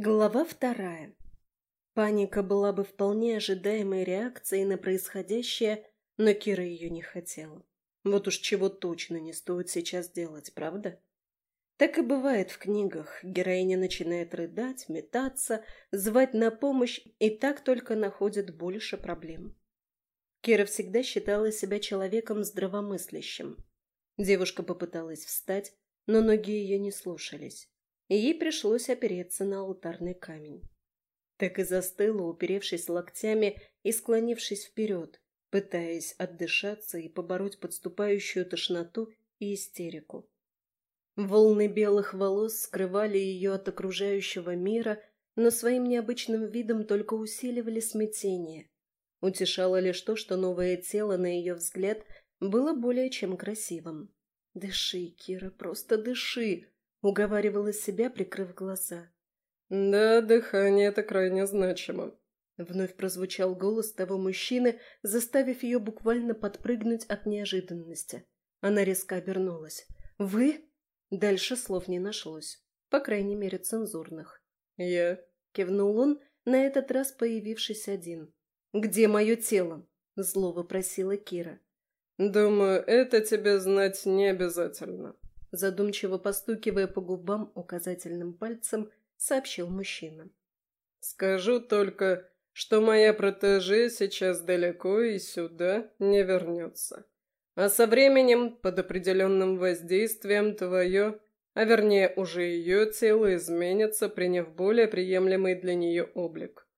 Глава вторая. Паника была бы вполне ожидаемой реакцией на происходящее, но Кира ее не хотела. Вот уж чего точно не стоит сейчас делать, правда? Так и бывает в книгах. Героиня начинает рыдать, метаться, звать на помощь, и так только находит больше проблем. Кира всегда считала себя человеком здравомыслящим. Девушка попыталась встать, но ноги ее не слушались и ей пришлось опереться на алтарный камень. Так и застыла, уперевшись локтями и склонившись вперед, пытаясь отдышаться и побороть подступающую тошноту и истерику. Волны белых волос скрывали ее от окружающего мира, но своим необычным видом только усиливали смятение. Утешало лишь то, что новое тело, на ее взгляд, было более чем красивым. «Дыши, Кира, просто дыши!» Уговаривала себя, прикрыв глаза. «Да, дыхание — это крайне значимо», — вновь прозвучал голос того мужчины, заставив ее буквально подпрыгнуть от неожиданности. Она резко обернулась. «Вы?» Дальше слов не нашлось. По крайней мере, цензурных. «Я?» — кивнул он, на этот раз появившись один. «Где мое тело?» — зло вопросила Кира. «Думаю, это тебе знать не обязательно», задумчиво постукивая по губам указательным пальцем, сообщил мужчина. «Скажу только, что моя протеже сейчас далеко и сюда не вернется. А со временем, под определенным воздействием, твое, а вернее уже ее тело изменится, приняв более приемлемый для нее облик.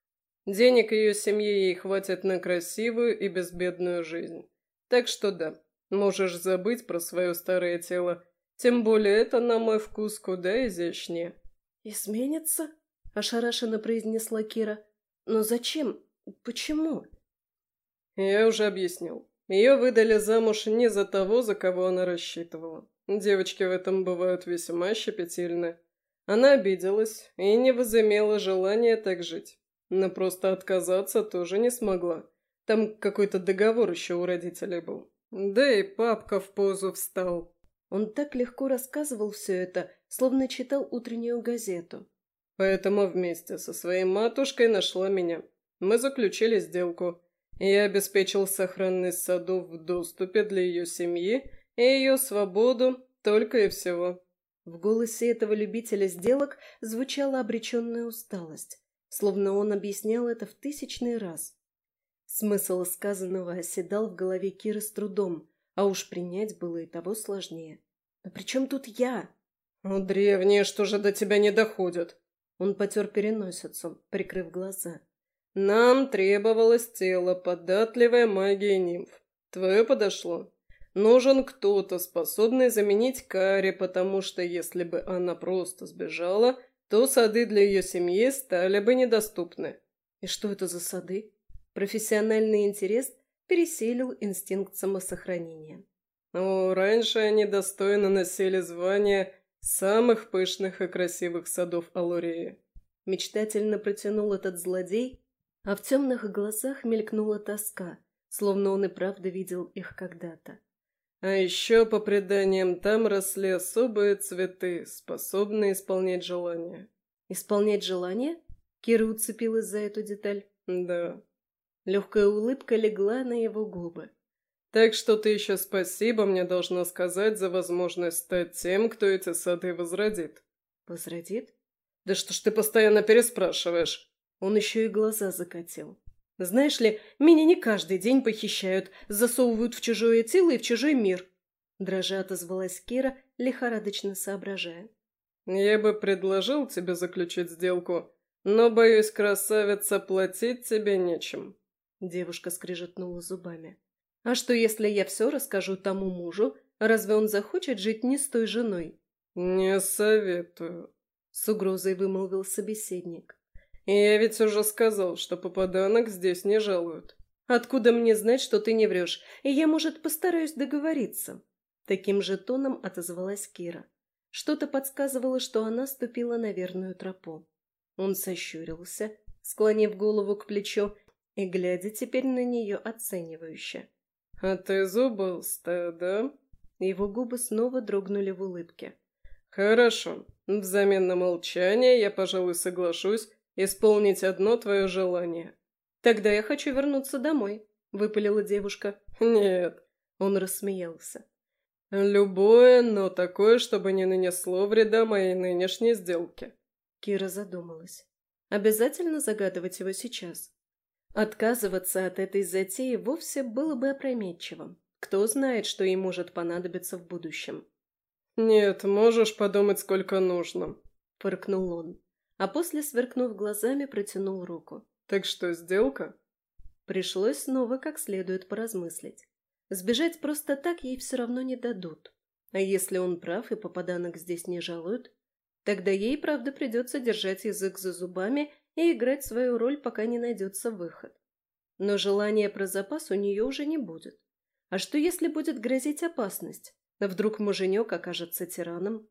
Денег ее семье ей хватит на красивую и безбедную жизнь. Так что да, можешь забыть про свое старое тело тем более это, на мой вкус, куда изящнее. «Изменится?» – ошарашенно произнесла Кира. «Но зачем? Почему?» Я уже объяснил. Ее выдали замуж не за того, за кого она рассчитывала. Девочки в этом бывают весьма щепетильны. Она обиделась и не возымела желания так жить. Но просто отказаться тоже не смогла. Там какой-то договор еще у родителей был. Да и папка в позу встал. Он так легко рассказывал все это, словно читал утреннюю газету. Поэтому вместе со своей матушкой нашла меня. Мы заключили сделку. Я обеспечил сохранность садов в доступе для ее семьи и ее свободу только и всего. В голосе этого любителя сделок звучала обреченная усталость, словно он объяснял это в тысячный раз. Смысл сказанного оседал в голове Киры с трудом, а уж принять было и того сложнее. «Но при чем тут я?» «Ну, древние, что же до тебя не доходят?» Он потер переносицу, прикрыв глаза. «Нам требовалось тело, податливое магией нимф. Твое подошло. Нужен кто-то, способный заменить Кари, потому что если бы она просто сбежала, то сады для ее семьи стали бы недоступны». «И что это за сады?» Профессиональный интерес переселил инстинкт самосохранения. «О, раньше они достойно носили звание самых пышных и красивых садов Алурии». Мечтательно протянул этот злодей, а в темных глазах мелькнула тоска, словно он и правда видел их когда-то. А еще, по преданиям, там росли особые цветы, способные исполнять желания. «Исполнять желания?» Кира уцепилась за эту деталь. «Да». Легкая улыбка легла на его губы. «Так что ты еще спасибо мне должна сказать за возможность стать тем, кто эти сады возродит». «Возродит?» «Да что ж ты постоянно переспрашиваешь?» Он еще и глаза закатил. «Знаешь ли, меня не каждый день похищают, засовывают в чужое тело и в чужой мир». Дрожа отозвалась Кира, лихорадочно соображая. «Я бы предложил тебе заключить сделку, но, боюсь, красавица, платить тебе нечем». Девушка скрежетнула зубами. «А что, если я все расскажу тому мужу? Разве он захочет жить не с той женой?» «Не советую», — с угрозой вымолвил собеседник. «Я ведь уже сказал, что попаданок здесь не жалуют». «Откуда мне знать, что ты не врешь? И я, может, постараюсь договориться?» Таким же тоном отозвалась Кира. Что-то подсказывало, что она ступила на верную тропу. Он сощурился, склонив голову к плечу и глядя теперь на нее оценивающе. «А ты зубастая, да?» Его губы снова дрогнули в улыбке. Хорошо. Взамен на молчание я, пожалуй, соглашусь исполнить одно твое желание. Тогда я хочу вернуться домой, выпалила девушка. Нет. Он рассмеялся. Любое, но такое, чтобы не нанесло вреда моей нынешней сделке. Кира задумалась. Обязательно загадывать его сейчас. Отказываться от этой затеи вовсе было бы опрометчивым. Кто знает, что ей может понадобиться в будущем. «Нет, можешь подумать, сколько нужно», — фыркнул он, а после, сверкнув глазами, протянул руку. «Так что, сделка?» Пришлось снова как следует поразмыслить. Сбежать просто так ей все равно не дадут. А если он прав и попаданок здесь не жалуют, тогда ей, правда, придется держать язык за зубами и играть свою роль, пока не найдется выход. Но желания про запас у нее уже не будет. А что, если будет грозить опасность? Вдруг муженек окажется тираном?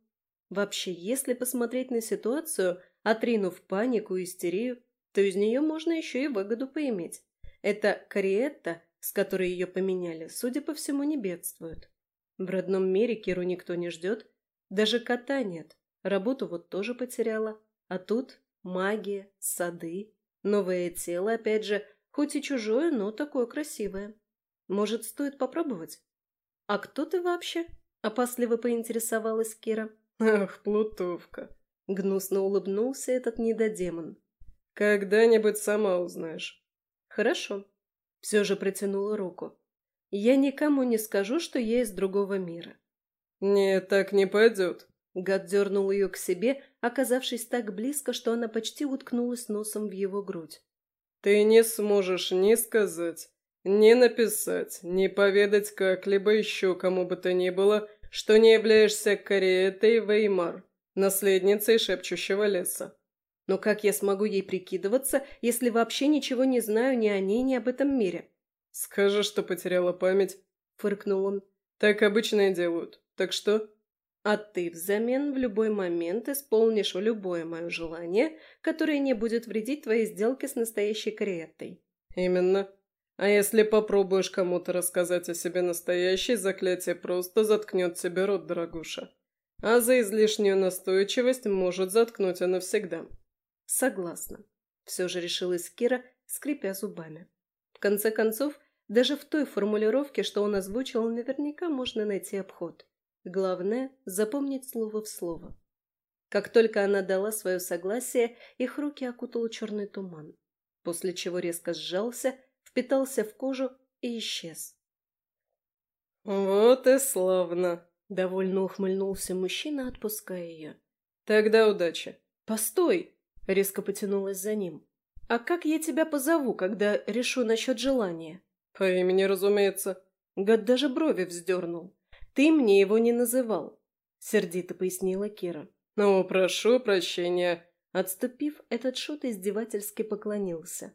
Вообще, если посмотреть на ситуацию, отринув панику и истерию, то из нее можно еще и выгоду поиметь. Это Кариетта, с которой ее поменяли, судя по всему, не бедствует. В родном мире Киру никто не ждет, даже кота нет, работу вот тоже потеряла, а тут магия, сады, новое тело, опять же, хоть и чужое, но такое красивое. Может, стоит попробовать? А кто ты вообще? Опасливо поинтересовалась Кира. Ах, плутовка. Гнусно улыбнулся этот недодемон. Когда-нибудь сама узнаешь. Хорошо. Все же протянула руку. Я никому не скажу, что я из другого мира. Нет, так не пойдет. Гад дернул ее к себе, оказавшись так близко, что она почти уткнулась носом в его грудь. «Ты не сможешь ни сказать, ни написать, ни поведать как-либо еще кому бы то ни было, что не являешься Кориэтой Веймар, наследницей шепчущего леса. Но как я смогу ей прикидываться, если вообще ничего не знаю ни о ней, ни об этом мире? Скажешь, что потеряла память, фыркнул он. Так обычно и делают. Так что? А ты взамен в любой момент исполнишь любое мое желание, которое не будет вредить твоей сделке с настоящей Кориеттой. Именно. А если попробуешь кому-то рассказать о себе настоящей, заклятие просто заткнет тебе рот, дорогуша. А за излишнюю настойчивость может заткнуть она навсегда. Согласна. Все же решилась Кира, скрипя зубами. В конце концов, даже в той формулировке, что он озвучил, наверняка можно найти обход. Главное – запомнить слово в слово. Как только она дала свое согласие, их руки окутал черный туман, после чего резко сжался – впитался в кожу и исчез. «Вот и славно!» — довольно ухмыльнулся мужчина, отпуская ее. «Тогда удачи!» «Постой!» — резко потянулась за ним. «А как я тебя позову, когда решу насчет желания?» «По имени, разумеется». Гад даже брови вздернул. «Ты мне его не называл», — сердито пояснила Кира. «Ну, прошу прощения». Отступив, этот шут издевательски поклонился.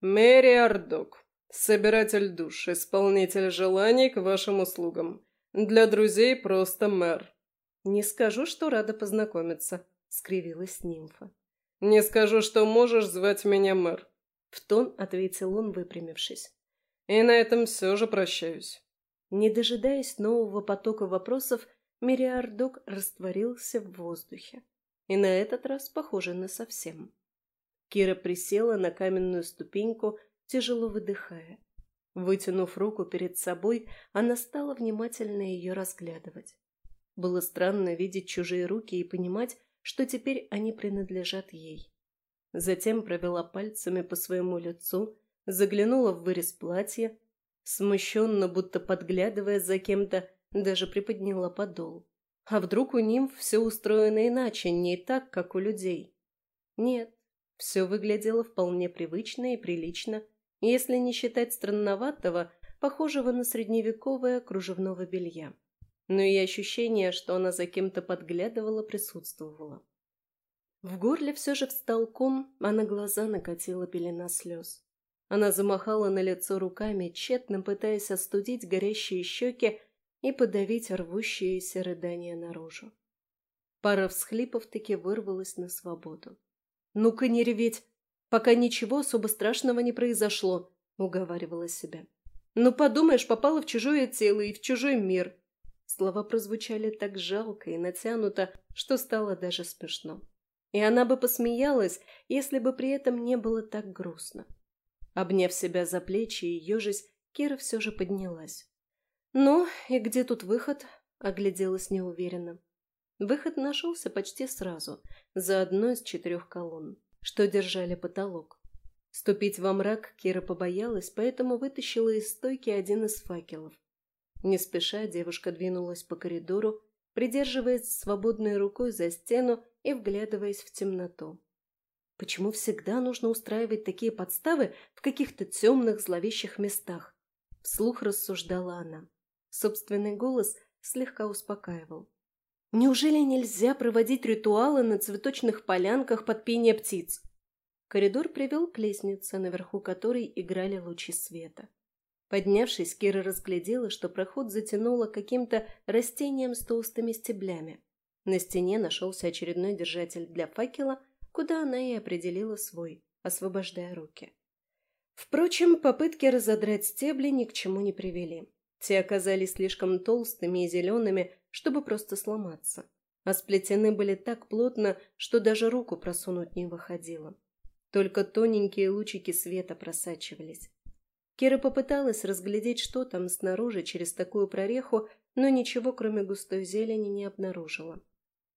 Мэри Ардок, собиратель душ, исполнитель желаний к вашим услугам. Для друзей просто мэр. Не скажу, что рада познакомиться, скривилась нимфа. Не скажу, что можешь звать меня мэр. В тон ответил он, выпрямившись. И на этом все же прощаюсь. Не дожидаясь нового потока вопросов, Мириардок растворился в воздухе. И на этот раз, похоже, на совсем. Кира присела на каменную ступеньку, тяжело выдыхая. Вытянув руку перед собой, она стала внимательно ее разглядывать. Было странно видеть чужие руки и понимать, что теперь они принадлежат ей. Затем провела пальцами по своему лицу, заглянула в вырез платья, смущенно, будто подглядывая за кем-то, даже приподняла подол. А вдруг у нимф все устроено иначе, не так, как у людей? Нет, все выглядело вполне привычно и прилично, если не считать странноватого, похожего на средневековое кружевного белья. Но и ощущение, что она за кем-то подглядывала, присутствовало. В горле все же встал ком, а на глаза накатила пелена слез. Она замахала на лицо руками, тщетно пытаясь остудить горящие щеки и подавить рвущиеся рыдания наружу. Пара всхлипов таки вырвалась на свободу. «Ну-ка не реветь, пока ничего особо страшного не произошло», — уговаривала себя. «Ну, подумаешь, попала в чужое тело и в чужой мир. Слова прозвучали так жалко и натянуто, что стало даже смешно. И она бы посмеялась, если бы при этом не было так грустно. Обняв себя за плечи и ежась, Кира все же поднялась. «Ну, и где тут выход?» – огляделась неуверенно. Выход нашелся почти сразу, за одной из четырех колонн, что держали потолок. Ступить во мрак Кира побоялась, поэтому вытащила из стойки один из факелов. Не спеша девушка двинулась по коридору, придерживаясь свободной рукой за стену и вглядываясь в темноту. Почему всегда нужно устраивать такие подставы в каких-то темных зловещих местах? Вслух рассуждала она. Собственный голос слегка успокаивал. Неужели нельзя проводить ритуалы на цветочных полянках под пение птиц? Коридор привел к лестнице, наверху которой играли лучи света. Поднявшись, Кира разглядела, что проход затянуло каким-то растением с толстыми стеблями. На стене нашелся очередной держатель для факела, куда она и определила свой, освобождая руки. Впрочем, попытки разодрать стебли ни к чему не привели. Те оказались слишком толстыми и зелеными, чтобы просто сломаться, а сплетены были так плотно, что даже руку просунуть не выходило. Только тоненькие лучики света просачивались. Кира попыталась разглядеть, что там снаружи через такую прореху, но ничего, кроме густой зелени, не обнаружила.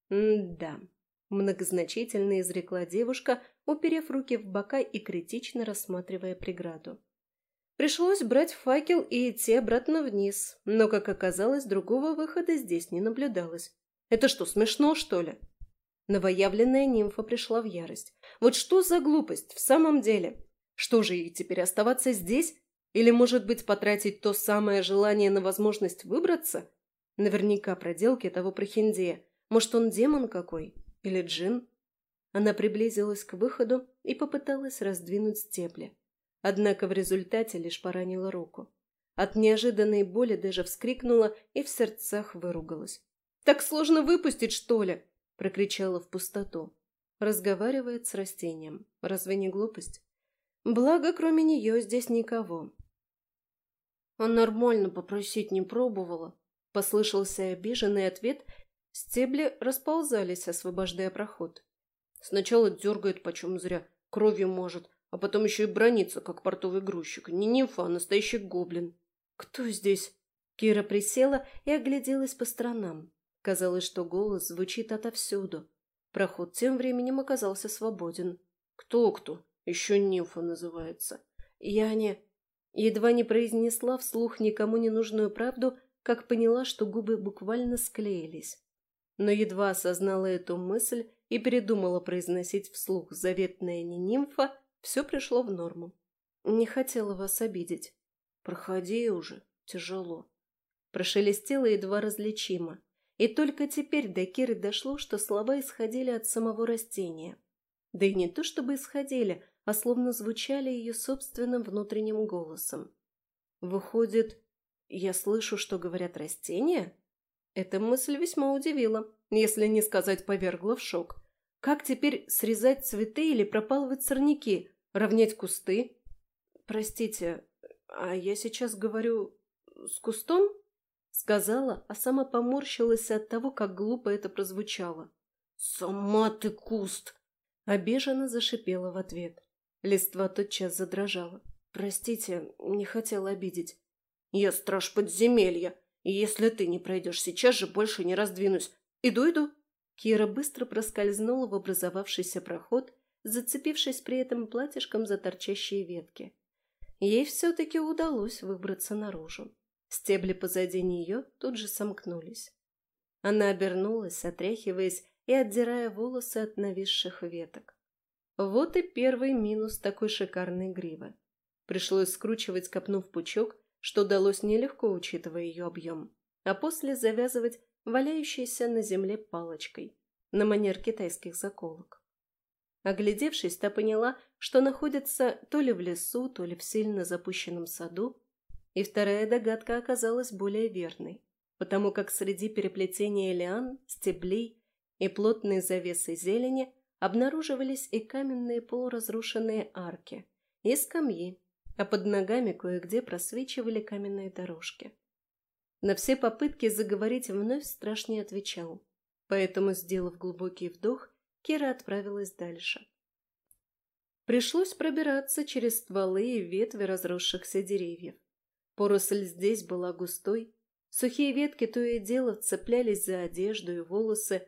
«М-да», — многозначительно изрекла девушка, уперев руки в бока и критично рассматривая преграду. Пришлось брать факел и идти обратно вниз, но, как оказалось, другого выхода здесь не наблюдалось. «Это что, смешно, что ли?» Новоявленная нимфа пришла в ярость. «Вот что за глупость в самом деле? Что же ей теперь оставаться здесь, или, может быть, потратить то самое желание на возможность выбраться? Наверняка проделки того прохиндея. Может, он демон какой? Или джин? Она приблизилась к выходу и попыталась раздвинуть стебли. Однако в результате лишь поранила руку. От неожиданной боли даже вскрикнула и в сердцах выругалась. «Так сложно выпустить, что ли?» – прокричала в пустоту. Разговаривает с растением. Разве не глупость? Благо, кроме нее здесь никого. «А нормально попросить не пробовала», — послышался обиженный ответ. Стебли расползались, освобождая проход. Сначала дергает почем зря, кровью может, а потом еще и бронится, как портовый грузчик. Не нимфа, а настоящий гоблин. «Кто здесь?» Кира присела и огляделась по сторонам. Казалось, что голос звучит отовсюду. Проход тем временем оказался свободен. «Кто-кто? Еще нимфа называется. Я не...» Едва не произнесла вслух никому не нужную правду, как поняла, что губы буквально склеились. Но едва осознала эту мысль и передумала произносить вслух заветная не нимфа, все пришло в норму. Не хотела вас обидеть. Проходи уже, тяжело. Прошелестело едва различимо. И только теперь до Киры дошло, что слова исходили от самого растения. Да и не то чтобы исходили, а словно звучали ее собственным внутренним голосом. «Выходит, я слышу, что говорят растения?» Эта мысль весьма удивила, если не сказать повергла в шок. Как теперь срезать цветы или пропалывать сорняки, равнять кусты? Простите, а я сейчас говорю с кустом? Сказала, а сама поморщилась от того, как глупо это прозвучало. «Сама ты куст!» Обиженно зашипела в ответ. Листва тотчас задрожала. «Простите, не хотела обидеть». «Я страж подземелья, и если ты не пройдешь сейчас же, больше не раздвинусь. Иду, иду». Кира быстро проскользнула в образовавшийся проход, зацепившись при этом платьишком за торчащие ветки. Ей все-таки удалось выбраться наружу. Стебли позади нее тут же сомкнулись. Она обернулась, отряхиваясь и отдирая волосы от нависших веток. Вот и первый минус такой шикарной гривы. Пришлось скручивать, копнув пучок, что далось нелегко, учитывая ее объем, а после завязывать валяющейся на земле палочкой, на манер китайских заколок. Оглядевшись, та поняла, что находится то ли в лесу, то ли в сильно запущенном саду, и вторая догадка оказалась более верной, потому как среди переплетения лиан, стеблей и плотной завесы зелени обнаруживались и каменные полуразрушенные арки, и скамьи, а под ногами кое-где просвечивали каменные дорожки. На все попытки заговорить вновь страш не отвечал. Поэтому, сделав глубокий вдох, Кира отправилась дальше. Пришлось пробираться через стволы и ветви разросшихся деревьев. Поросль здесь была густой, сухие ветки то и дело цеплялись за одежду и волосы.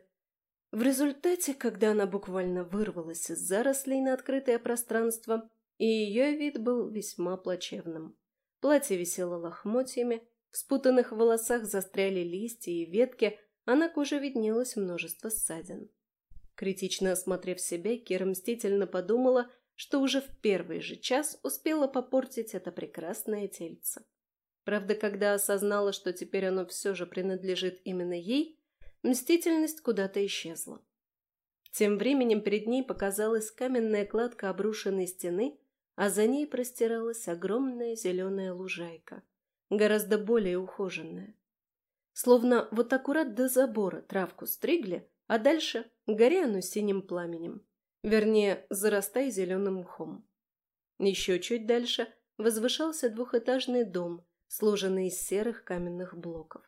В результате, когда она буквально вырвалась из зарослей на открытое пространство, и ее вид был весьма плачевным. Платье висело лохмотьями, в спутанных волосах застряли листья и ветки, а на коже виднелось множество ссадин. Критично осмотрев себя, Кира мстительно подумала, что уже в первый же час успела попортить это прекрасное тельце. Правда, когда осознала, что теперь оно все же принадлежит именно ей, мстительность куда-то исчезла. Тем временем перед ней показалась каменная кладка обрушенной стены, а за ней простиралась огромная зеленая лужайка, гораздо более ухоженная. Словно вот аккурат до забора травку стригли, а дальше горе оно синим пламенем. Вернее, зарастай зеленым мхом. Еще чуть дальше возвышался двухэтажный дом, сложенный из серых каменных блоков.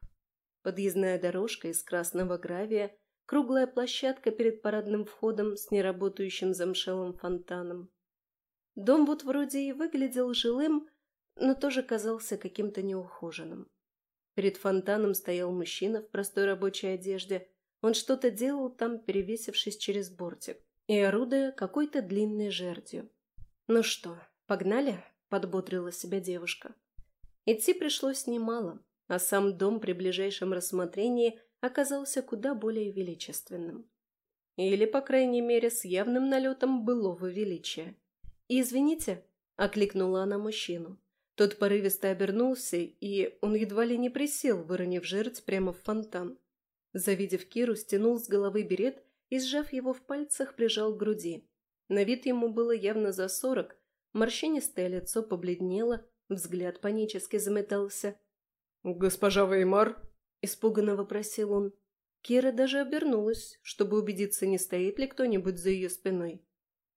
Подъездная дорожка из красного гравия, круглая площадка перед парадным входом с неработающим замшелым фонтаном. Дом вот вроде и выглядел жилым, но тоже казался каким-то неухоженным. Перед фонтаном стоял мужчина в простой рабочей одежде, он что-то делал там, перевесившись через бортик и орудуя какой-то длинной жердью. «Ну что, погнали?» – подбодрила себя девушка. Идти пришлось немало, а сам дом при ближайшем рассмотрении оказался куда более величественным. Или, по крайней мере, с явным налетом былого величия. «И извините», – окликнула она мужчину. Тот порывисто обернулся, и он едва ли не присел, выронив жертв прямо в фонтан. Завидев Киру, стянул с головы берет и, сжав его в пальцах, прижал к груди. На вид ему было явно за сорок, морщинистое лицо побледнело, взгляд панически заметался. «Госпожа Веймар?» – испуганно вопросил он. Кира даже обернулась, чтобы убедиться, не стоит ли кто-нибудь за ее спиной.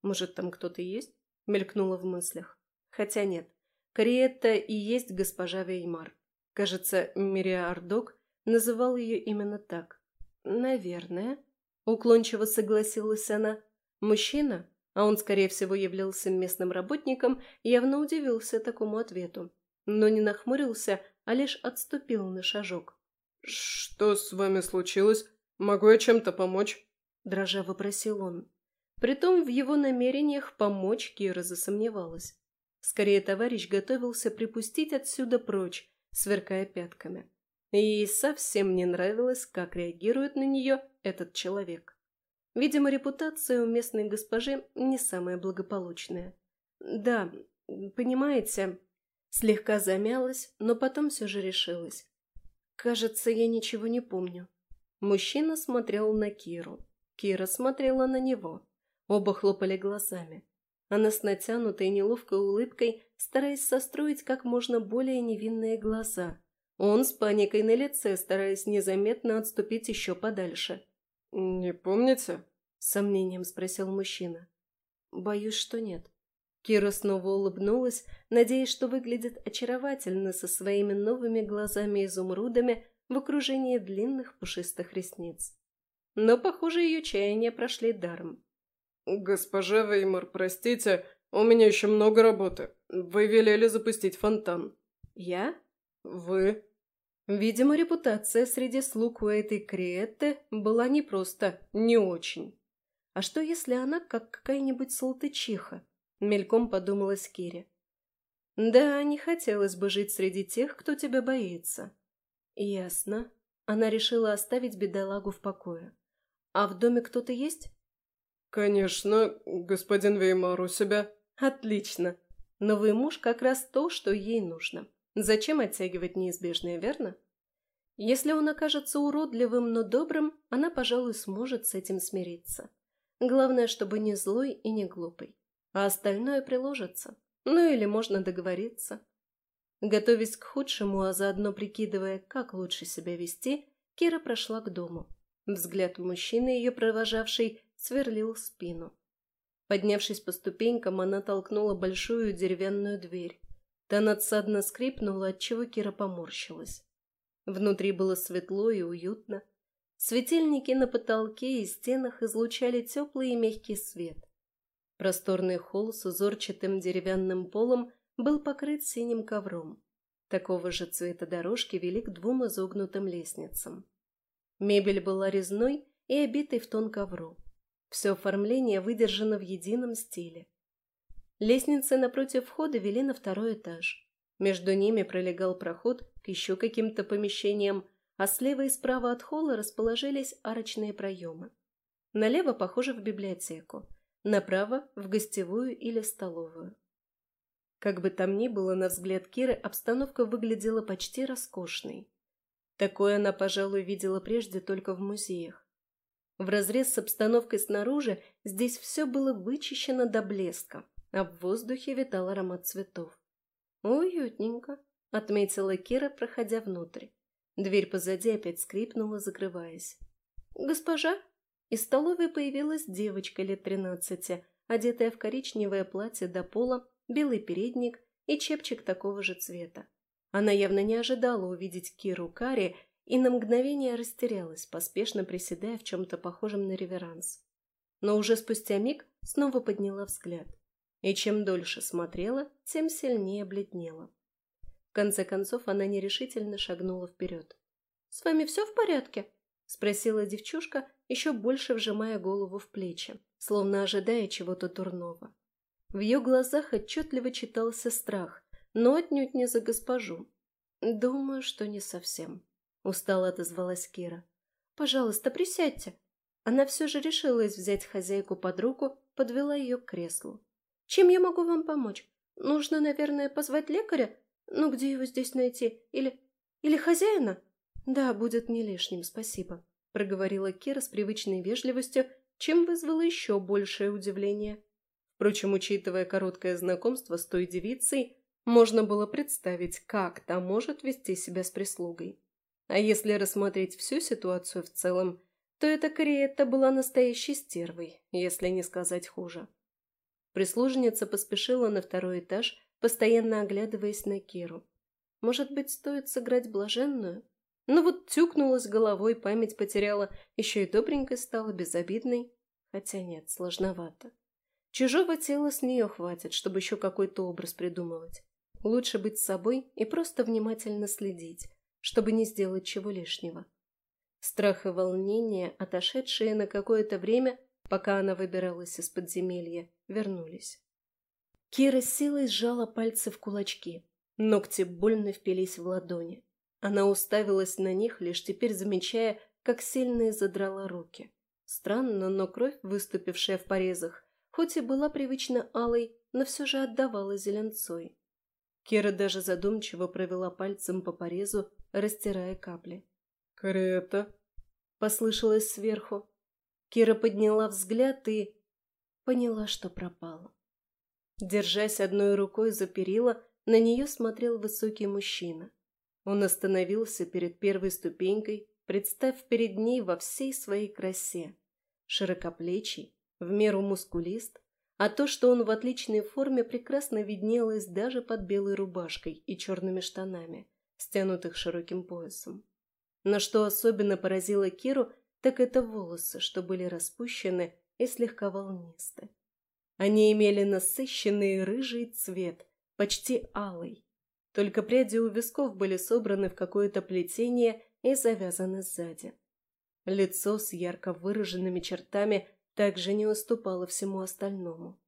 «Может, там кто-то есть?» – мелькнула в мыслях. Хотя нет, Кориетта и есть госпожа Веймар. Кажется, Мирия Ардок называл ее именно так. «Наверное», — уклончиво согласилась она. Мужчина, а он, скорее всего, являлся местным работником, явно удивился такому ответу, но не нахмурился, а лишь отступил на шажок. «Что с вами случилось? Могу я чем-то помочь?» – дрожа вопросил он. Притом в его намерениях помочь Кира засомневалась. Скорее, товарищ готовился припустить отсюда прочь, сверкая пятками. Ей совсем не нравилось, как реагирует на нее этот человек. Видимо, репутация у местной госпожи не самая благополучная. Да, понимаете, слегка замялась, но потом все же решилась. Кажется, я ничего не помню. Мужчина смотрел на Киру. Кира смотрела на него. Оба хлопали глазами. Она с натянутой неловкой улыбкой, стараясь состроить как можно более невинные глаза – он с паникой на лице, стараясь незаметно отступить еще подальше. «Не помните?» – с сомнением спросил мужчина. «Боюсь, что нет». Кира снова улыбнулась, надеясь, что выглядит очаровательно со своими новыми глазами-изумрудами в окружении длинных пушистых ресниц. Но, похоже, ее чаяния прошли даром. «Госпожа Веймар, простите, у меня еще много работы. Вы велели запустить фонтан». «Я?» «Вы?» Видимо, репутация среди слуг у этой Криетты была не просто не очень. А что, если она как какая-нибудь салтычиха? Мельком подумалась Кире. Да, не хотелось бы жить среди тех, кто тебя боится. Ясно. Она решила оставить бедолагу в покое. А в доме кто-то есть? Конечно, господин Веймар у себя. Отлично. Новый муж как раз то, что ей нужно. Зачем оттягивать неизбежное, верно? Если он окажется уродливым, но добрым, она, пожалуй, сможет с этим смириться. Главное, чтобы не злой и не глупый. А остальное приложится. Ну или можно договориться. Готовясь к худшему, а заодно прикидывая, как лучше себя вести, Кира прошла к дому. Взгляд мужчины, ее провожавший, сверлил спину. Поднявшись по ступенькам, она толкнула большую деревянную дверь. Та надсадно скрипнула, отчего Кира поморщилась. Внутри было светло и уютно. Светильники на потолке и стенах излучали теплый и мягкий свет. Просторный холл с узорчатым деревянным полом был покрыт синим ковром. Такого же цвета дорожки вели к двум изогнутым лестницам. Мебель была резной и обитой в тон ковру. Все оформление выдержано в едином стиле. Лестницы напротив входа вели на второй этаж. Между ними пролегал проход к еще каким-то помещениям, а слева и справа от холла расположились арочные проемы. Налево похоже в библиотеку, направо – в гостевую или столовую. Как бы там ни было, на взгляд Киры обстановка выглядела почти роскошной. Такое она, пожалуй, видела прежде только в музеях. Вразрез с обстановкой снаружи здесь все было вычищено до блеска, а в воздухе витал аромат цветов. «Уютненько», — отметила Кира, проходя внутрь. Дверь позади опять скрипнула, закрываясь. «Госпожа?» Из столовой появилась девочка лет тринадцати, одетая в коричневое платье до пола, белый передник и чепчик такого же цвета. Она явно не ожидала увидеть Киру Кари и на мгновение растерялась, поспешно приседая в чем-то похожем на реверанс. Но уже спустя миг снова подняла взгляд. И чем дольше смотрела, тем сильнее бледнела. В конце концов она нерешительно шагнула вперед. «С вами все в порядке?» — спросила девчушка, еще больше вжимая голову в плечи, словно ожидая чего-то дурного. В ее глазах отчетливо читался страх, но отнюдь не за госпожу. «Думаю, что не совсем», — устало отозвалась Кира. «Пожалуйста, присядьте». Она все же решилась взять хозяйку под руку, подвела ее к креслу. «Чем я могу вам помочь? Нужно, наверное, позвать лекаря? Ну, где его здесь найти? Или... или хозяина?» «Да, будет не лишним, спасибо», — проговорила Кира с привычной вежливостью, чем вызвало еще большее удивление. Впрочем, учитывая короткое знакомство с той девицей, можно было представить, как та может вести себя с прислугой. А если рассмотреть всю ситуацию в целом, то эта Кориетта была настоящей стервой, если не сказать хуже. Прислужница поспешила на второй этаж, постоянно оглядываясь на Киру. Может быть, стоит сыграть блаженную? Но вот тюкнулась головой, память потеряла, еще и добренькой стала, безобидной. Хотя нет, сложновато. Чужого тела с нее хватит, чтобы еще какой-то образ придумывать. Лучше быть собой и просто внимательно следить, чтобы не сделать чего лишнего. Страх и волнение, отошедшие на какое-то время, пока она выбиралась из подземелья, вернулись. Кира с силой сжала пальцы в кулачки. Ногти больно впились в ладони. Она уставилась на них, лишь теперь замечая, как сильно задрала руки. Странно, но кровь, выступившая в порезах, хоть и была привычно алой, но все же отдавала зеленцой. Кира даже задумчиво провела пальцем по порезу, растирая капли. «Карета?» — послышалось сверху. Кира подняла взгляд и поняла, что пропала. Держась одной рукой за перила, на нее смотрел высокий мужчина. Он остановился перед первой ступенькой, представив перед ней во всей своей красе. Широкоплечий, в меру мускулист, а то, что он в отличной форме, прекрасно виднелось даже под белой рубашкой и черными штанами, стянутых широким поясом. Но что особенно поразило Киру, так это волосы, что были распущены и слегка волнисты. Они имели насыщенный рыжий цвет, почти алый. Только пряди у висков были собраны в какое-то плетение и завязаны сзади. Лицо с ярко выраженными чертами также не уступала всему остальному.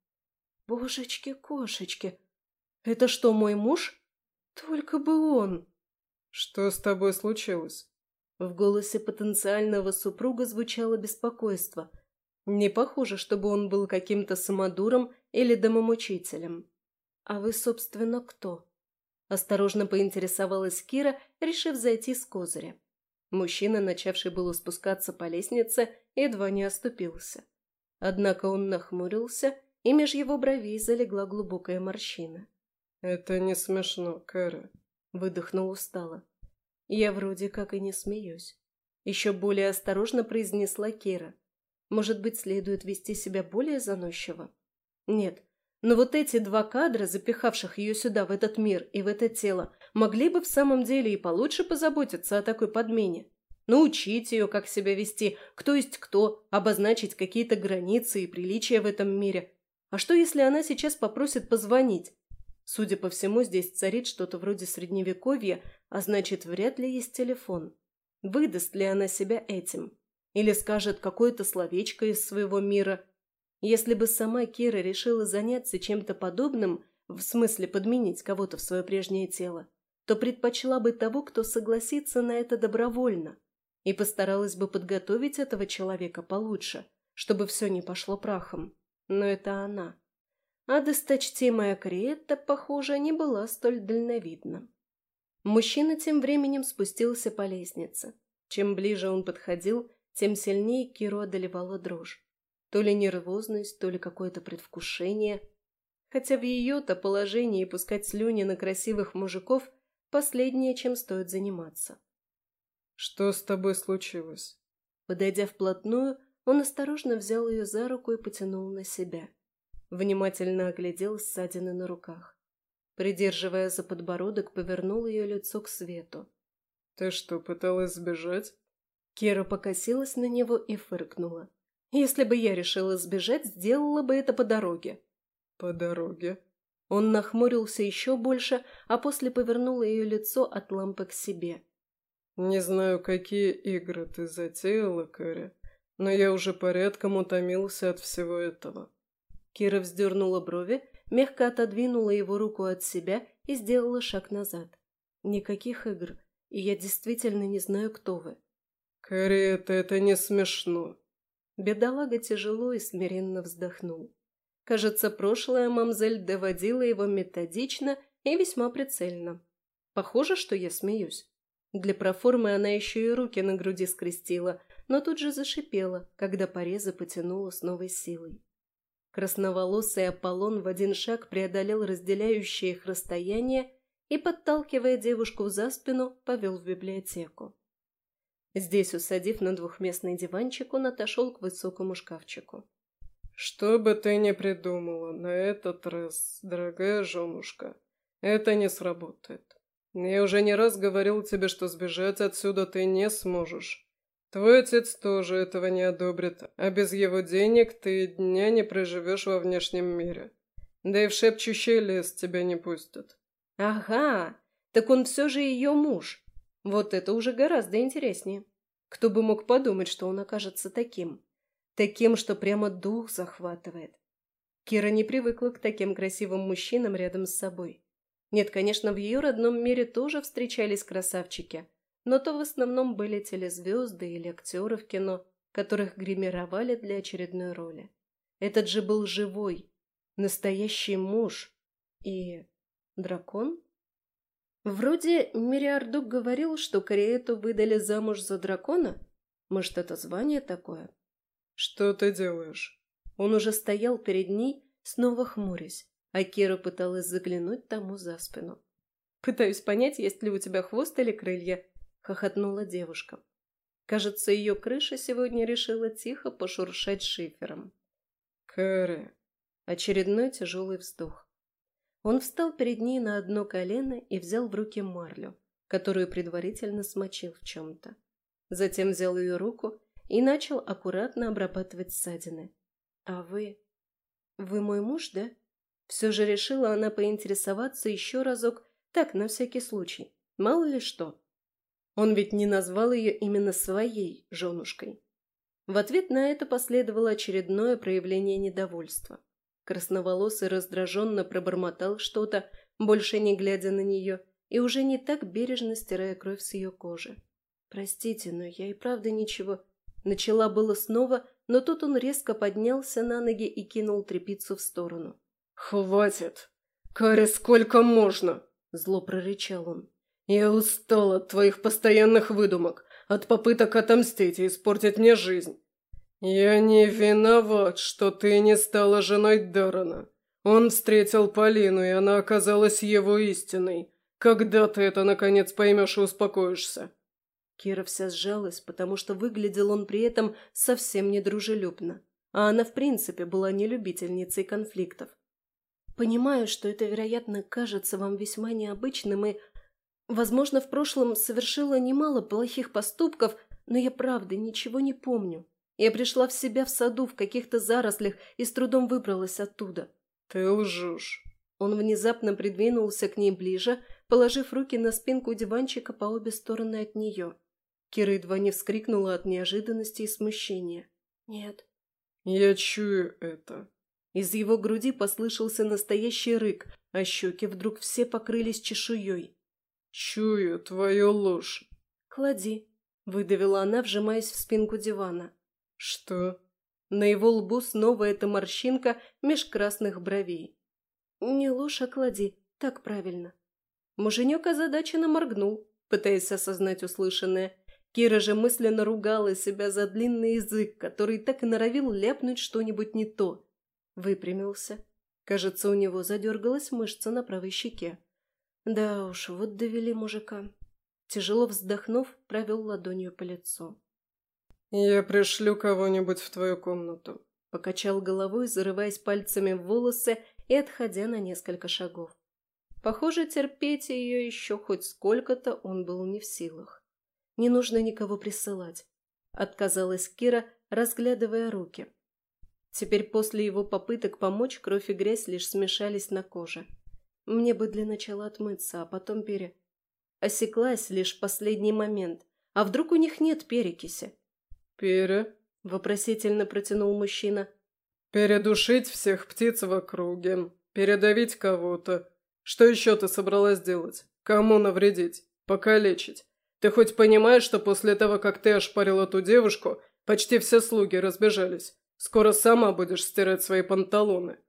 «Божечки-кошечки! Это что, мой муж? Только бы он!» «Что с тобой случилось?» В голосе потенциального супруга звучало беспокойство. Не похоже, чтобы он был каким-то самодуром или домомучителем. «А вы, собственно, кто?» Осторожно поинтересовалась Кира, решив зайти с козыря. Мужчина, начавший было спускаться по лестнице, едва не оступился. Однако он нахмурился, и меж его бровей залегла глубокая морщина. «Это не смешно, Кэра», — выдохнул устало. «Я вроде как и не смеюсь». Еще более осторожно произнесла Кира. «Может быть, следует вести себя более заносчиво?» «Нет, но вот эти два кадра, запихавших ее сюда, в этот мир и в это тело, могли бы в самом деле и получше позаботиться о такой подмене. Научить ее, как себя вести, кто есть кто, обозначить какие-то границы и приличия в этом мире. А что, если она сейчас попросит позвонить? Судя по всему, здесь царит что-то вроде средневековья, а значит, вряд ли есть телефон. Выдаст ли она себя этим? Или скажет какое-то словечко из своего мира? Если бы сама Кира решила заняться чем-то подобным, в смысле подменить кого-то в свое прежнее тело, то предпочла бы того, кто согласится на это добровольно, и постаралась бы подготовить этого человека получше, чтобы все не пошло прахом. Но это она. А досточтимая Криетта, похоже, не была столь дальновидна. Мужчина тем временем спустился по лестнице. Чем ближе он подходил, тем сильнее Киру одолевала дрожь. То ли нервозность, то ли какое-то предвкушение. Хотя в ее-то положении пускать слюни на красивых мужиков – последнее, чем стоит заниматься. «Что с тобой случилось?» Подойдя вплотную, он осторожно взял ее за руку и потянул на себя. Внимательно оглядел ссадины на руках. Придерживая за подбородок, повернул ее лицо к свету. «Ты что, пыталась сбежать?» Кира покосилась на него и фыркнула. «Если бы я решила сбежать, сделала бы это по дороге». «По дороге?» Он нахмурился еще больше, а после повернул ее лицо от лампы к себе. «Не знаю, какие игры ты затеяла, Кэрри, но я уже порядком утомился от всего этого». Кира вздернула брови, мягко отодвинула его руку от себя и сделала шаг назад. «Никаких игр, и я действительно не знаю, кто вы». «Кэрри, это, это не смешно». Бедолага тяжело и смиренно вздохнул. Кажется, прошлая мамзель доводила его методично и весьма прицельно. Похоже, что я смеюсь. Для проформы она еще и руки на груди скрестила, но тут же зашипела, когда порезы потянула с новой силой. Красноволосый Аполлон в один шаг преодолел разделяющее их расстояние и, подталкивая девушку за спину, повел в библиотеку. Здесь, усадив на двухместный диванчик, он отошел к высокому шкафчику. «Что бы ты ни придумала на этот раз, дорогая женушка, это не сработает. Я уже не раз говорил тебе, что сбежать отсюда ты не сможешь. Твой отец тоже этого не одобрит, а без его денег ты дня не проживешь во внешнем мире. Да и в шепчущий лес тебя не пустят. Ага, так он все же ее муж. Вот это уже гораздо интереснее. Кто бы мог подумать, что он окажется таким. Таким, что прямо дух захватывает. Кира не привыкла к таким красивым мужчинам рядом с собой. Нет, конечно, в ее родном мире тоже встречались красавчики, но то в основном были телезвезды или актеры в кино, которых гримировали для очередной роли. Этот же был живой, настоящий муж и... дракон? Вроде Мириардук говорил, что Кориэту выдали замуж за дракона. Может, это звание такое? «Что ты делаешь?» Он уже стоял перед ней, снова хмурясь а Кира пыталась заглянуть тому за спину. «Пытаюсь понять, есть ли у тебя хвост или крылья», — хохотнула девушка. Кажется, ее крыша сегодня решила тихо пошуршать шифером. «Кэрри!» Очередной тяжелый вздох. Он встал перед ней на одно колено и взял в руки марлю, которую предварительно смочил в чем-то. Затем взял ее руку и начал аккуратно обрабатывать ссадины. «А вы... вы мой муж, да?» Все же решила она поинтересоваться еще разок, так, на всякий случай. Мало ли что. Он ведь не назвал ее именно своей женушкой. В ответ на это последовало очередное проявление недовольства. Красноволосый раздраженно пробормотал что-то, больше не глядя на нее, и уже не так бережно стирая кровь с ее кожи. «Простите, но я и правда ничего...» Начала было снова, но тут он резко поднялся на ноги и кинул трепицу в сторону. «Хватит! Карри, сколько можно?» – зло прорычал он. «Я устал от твоих постоянных выдумок, от попыток отомстить и испортить мне жизнь. Я не виноват, что ты не стала женой Даррена. Он встретил Полину, и она оказалась его истиной. Когда ты это, наконец, поймешь и успокоишься?» Кира вся сжалась, потому что выглядел он при этом совсем недружелюбно. А она, в принципе, была не любительницей конфликтов. Понимаю, что это, вероятно, кажется вам весьма необычным и... Возможно, в прошлом совершила немало плохих поступков, но я правда ничего не помню. Я пришла в себя в саду в каких-то зарослях и с трудом выбралась оттуда. Ты лжешь. Он внезапно придвинулся к ней ближе, положив руки на спинку диванчика по обе стороны от нее. Кира едва не вскрикнула от неожиданности и смущения. «Нет». «Я чую это». Из его груди послышался настоящий рык, а щеки вдруг все покрылись чешуей. «Чую твою ложь». «Клади», — выдавила она, вжимаясь в спинку дивана. «Что?» На его лбу снова эта морщинка меж красных бровей. «Не ложь, а клади, так правильно». Муженек озадаченно моргнул, пытаясь осознать услышанное. Кира же мысленно ругала себя за длинный язык, который так и норовил ляпнуть что-нибудь не то. Выпрямился. Кажется, у него задергалась мышца на правой щеке. Да уж, вот довели мужика. Тяжело вздохнув, провел ладонью по лицу. «Я пришлю кого-нибудь в твою комнату», — покачал головой, зарываясь пальцами в волосы и отходя на несколько шагов. Похоже, терпеть ее еще хоть сколько-то он был не в силах. Не нужно никого присылать. Отказалась Кира, разглядывая руки. Теперь после его попыток помочь кровь и грязь лишь смешались на коже. Мне бы для начала отмыться, а потом пере... Осеклась лишь в последний момент. А вдруг у них нет перекиси? «Пере?» — вопросительно протянул мужчина. «Передушить всех птиц в округе, передавить кого-то. Что еще ты собралась делать? Кому навредить? Покалечить? Ты хоть понимаешь, что после того, как ты ошпарил эту девушку, почти все слуги разбежались? Скоро сама будешь стирать свои панталоны».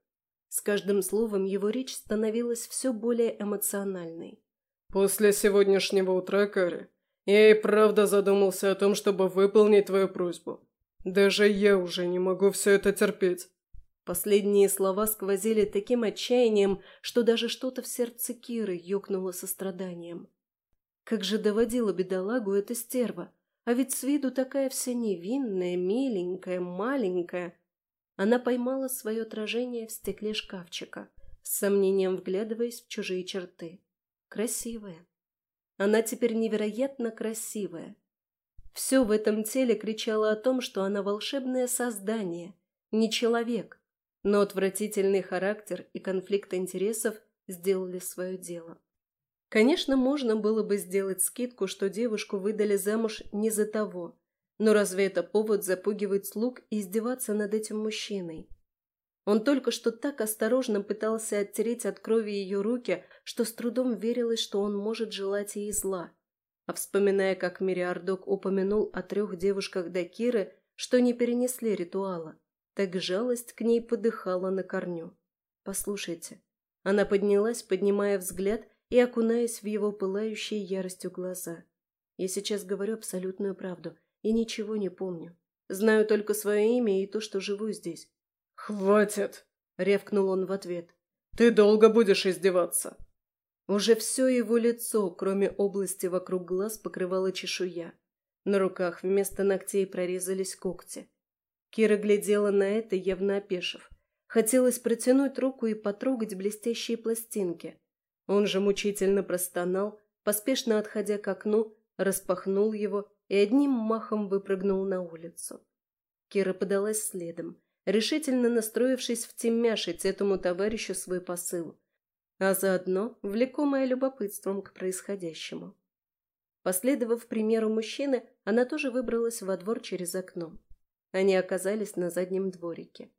С каждым словом его речь становилась все более эмоциональной. «После сегодняшнего утра, Кари, я и правда задумался о том, чтобы выполнить твою просьбу. Даже я уже не могу все это терпеть». Последние слова сквозили таким отчаянием, что даже что-то в сердце Киры ёкнуло состраданием. Как же доводила бедолагу эта стерва, а ведь с виду такая вся невинная, миленькая, маленькая. Она поймала свое отражение в стекле шкафчика, с сомнением вглядываясь в чужие черты. Красивая. Она теперь невероятно красивая. Все в этом теле кричало о том, что она волшебное создание, не человек. Но отвратительный характер и конфликт интересов сделали свое дело. Конечно, можно было бы сделать скидку, что девушку выдали замуж не за того. Но разве это повод запугивать слуг и издеваться над этим мужчиной? Он только что так осторожно пытался оттереть от крови ее руки, что с трудом верилось, что он может желать ей зла. А вспоминая, как Мириардок упомянул о трех девушках Дакиры, что не перенесли ритуала, так жалость к ней подыхала на корню. «Послушайте». Она поднялась, поднимая взгляд и окунаясь в его пылающие яростью глаза. «Я сейчас говорю абсолютную правду и ничего не помню. Знаю только свое имя и то, что живу здесь. «Хватит!» — ревкнул он в ответ. «Ты долго будешь издеваться!» Уже все его лицо, кроме области вокруг глаз, покрывало чешуя. На руках вместо ногтей прорезались когти. Кира глядела на это, явно опешив. Хотелось протянуть руку и потрогать блестящие пластинки. Он же мучительно простонал, поспешно отходя к окну, распахнул его и одним махом выпрыгнул на улицу. Кира подалась следом решительно настроившись втемяшить этому товарищу свой посыл, а заодно влекомая любопытством к происходящему. Последовав примеру мужчины, она тоже выбралась во двор через окно. Они оказались на заднем дворике.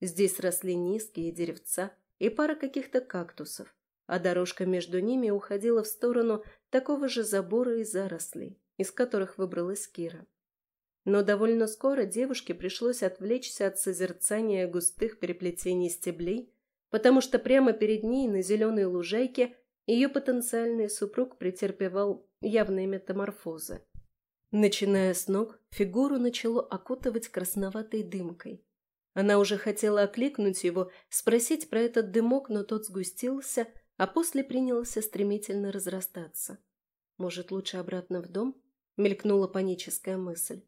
Здесь росли низкие деревца и пара каких-то кактусов, а дорожка между ними уходила в сторону такого же забора и зарослей, из которых выбралась Кира. Но довольно скоро девушке пришлось отвлечься от созерцания густых переплетений стеблей, потому что прямо перед ней на зеленой лужайке ее потенциальный супруг претерпевал явные метаморфозы. Начиная с ног, фигуру начало окутывать красноватой дымкой. Она уже хотела окликнуть его, спросить про этот дымок, но тот сгустился, а после принялся стремительно разрастаться. «Может, лучше обратно в дом?» — мелькнула паническая мысль.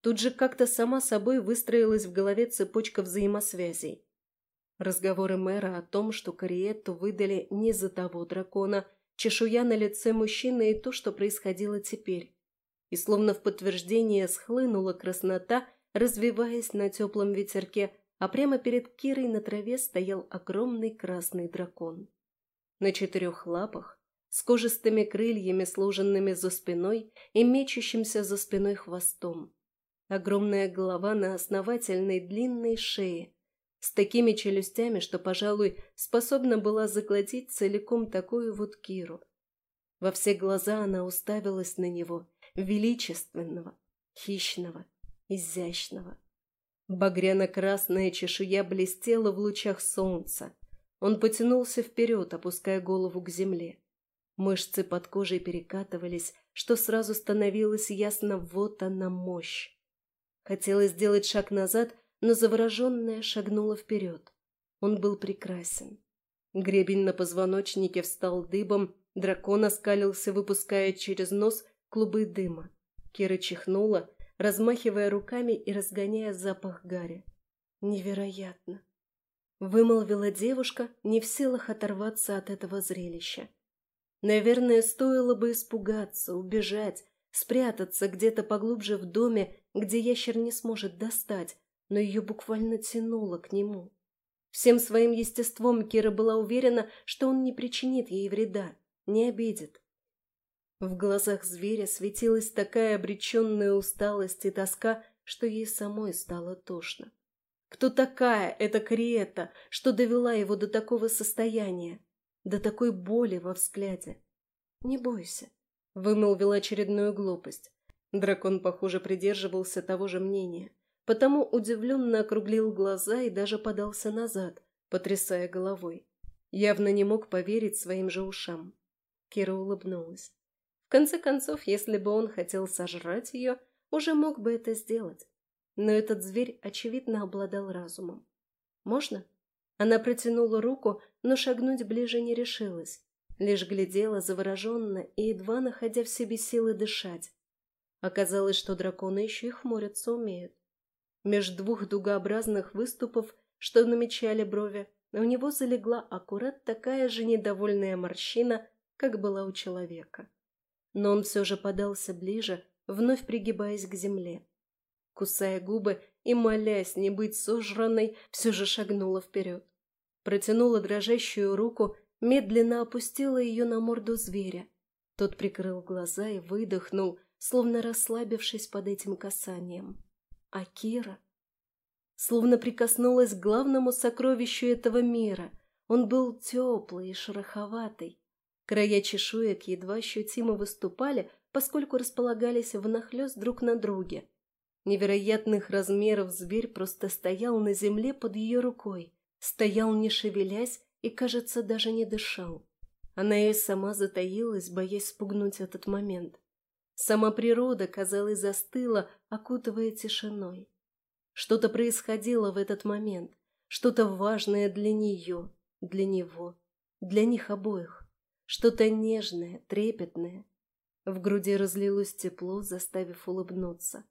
Тут же как-то сама собой выстроилась в голове цепочка взаимосвязей. Разговоры мэра о том, что Кориетту выдали не за того дракона, чешуя на лице мужчины и то, что происходило теперь. И словно в подтверждение схлынула краснота, развиваясь на теплом ветерке, а прямо перед Кирой на траве стоял огромный красный дракон. На четырех лапах, с кожистыми крыльями, сложенными за спиной и мечущимся за спиной хвостом. Огромная голова на основательной длинной шее, с такими челюстями, что, пожалуй, способна была заглотить целиком такую вот Киру. Во все глаза она уставилась на него, величественного, хищного, изящного. Багряно-красная чешуя блестела в лучах солнца. Он потянулся вперед, опуская голову к земле. Мышцы под кожей перекатывались, что сразу становилось ясно, вот она мощь. Хотела сделать шаг назад, но завороженная шагнула вперед. Он был прекрасен. Гребень на позвоночнике встал дыбом, дракон оскалился, выпуская через нос клубы дыма. Кира чихнула, размахивая руками и разгоняя запах гари. «Невероятно!» Вымолвила девушка, не в силах оторваться от этого зрелища. Наверное, стоило бы испугаться, убежать, спрятаться где-то поглубже в доме, где ящер не сможет достать, но ее буквально тянуло к нему. Всем своим естеством Кира была уверена, что он не причинит ей вреда, не обидит. В глазах зверя светилась такая обреченная усталость и тоска, что ей самой стало тошно. Кто такая эта Криета, что довела его до такого состояния, до такой боли во взгляде? «Не бойся», — вымолвил очередную глупость. Дракон, похоже, придерживался того же мнения, потому удивленно округлил глаза и даже подался назад, потрясая головой. Явно не мог поверить своим же ушам. Кира улыбнулась конце концов, если бы он хотел сожрать ее, уже мог бы это сделать. Но этот зверь, очевидно, обладал разумом. «Можно?» Она протянула руку, но шагнуть ближе не решилась. Лишь глядела завороженно и едва находя в себе силы дышать. Оказалось, что драконы еще и хмуриться умеют. Между двух дугообразных выступов, что намечали брови, у него залегла аккурат такая же недовольная морщина, как была у человека но он все же подался ближе, вновь пригибаясь к земле. Кусая губы и молясь не быть сожранной, все же шагнула вперед. Протянула дрожащую руку, медленно опустила ее на морду зверя. Тот прикрыл глаза и выдохнул, словно расслабившись под этим касанием. А Кира? Словно прикоснулась к главному сокровищу этого мира. Он был теплый и шероховатый, Края чешуек едва ощутимо выступали, поскольку располагались внахлёст друг на друге. Невероятных размеров зверь просто стоял на земле под ее рукой, стоял не шевелясь и, кажется, даже не дышал. Она и сама затаилась, боясь спугнуть этот момент. Сама природа, казалось, застыла, окутывая тишиной. Что-то происходило в этот момент, что-то важное для нее, для него, для них обоих. Что-то нежное, трепетное. В груди разлилось тепло, заставив улыбнуться.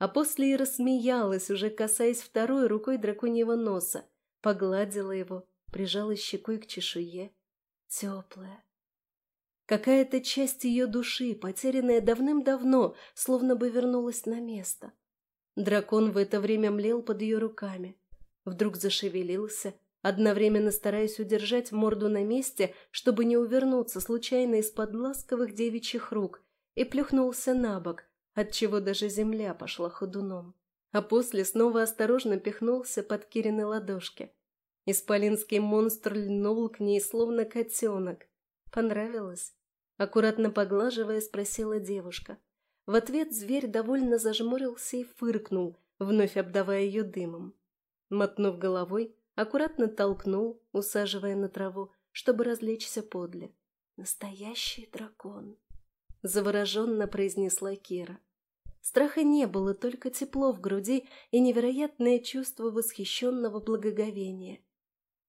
А после и рассмеялась, уже касаясь второй рукой драконьего носа, погладила его, прижала щекой к чешуе. Теплая. Какая-то часть ее души, потерянная давным-давно, словно бы вернулась на место. Дракон в это время млел под ее руками. Вдруг зашевелился, одновременно стараясь удержать морду на месте, чтобы не увернуться случайно из-под ласковых девичьих рук, и плюхнулся на бок, отчего даже земля пошла ходуном. А после снова осторожно пихнулся под Кирины ладошки. Исполинский монстр льнул к ней, словно котенок. «Понравилось?» Аккуратно поглаживая, спросила девушка. В ответ зверь довольно зажмурился и фыркнул, вновь обдавая ее дымом. Мотнув головой, аккуратно толкнул, усаживая на траву, чтобы развлечься подле. «Настоящий дракон!» — завороженно произнесла Кира. Страха не было, только тепло в груди и невероятное чувство восхищенного благоговения.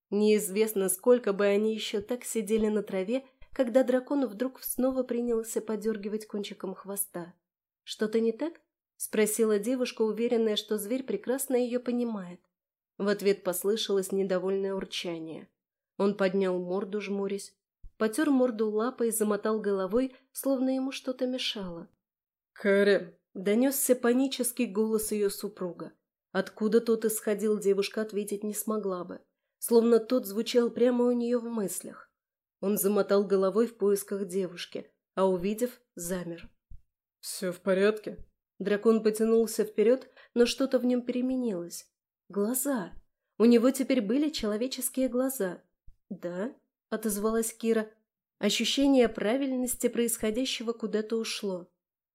Неизвестно, сколько бы они еще так сидели на траве, когда дракон вдруг снова принялся подергивать кончиком хвоста. «Что-то не так?» — спросила девушка, уверенная, что зверь прекрасно ее понимает. В ответ послышалось недовольное урчание. Он поднял морду, жмурясь. Потер морду лапой и замотал головой, словно ему что-то мешало. «Кэрри!» — донесся панический голос ее супруга. Откуда тот исходил, девушка ответить не смогла бы, словно тот звучал прямо у нее в мыслях. Он замотал головой в поисках девушки, а увидев, замер. «Все в порядке?» Дракон потянулся вперед, но что-то в нем переменилось. Глаза. У него теперь были человеческие глаза. «Да?» — отозвалась Кира. Ощущение правильности происходящего куда-то ушло.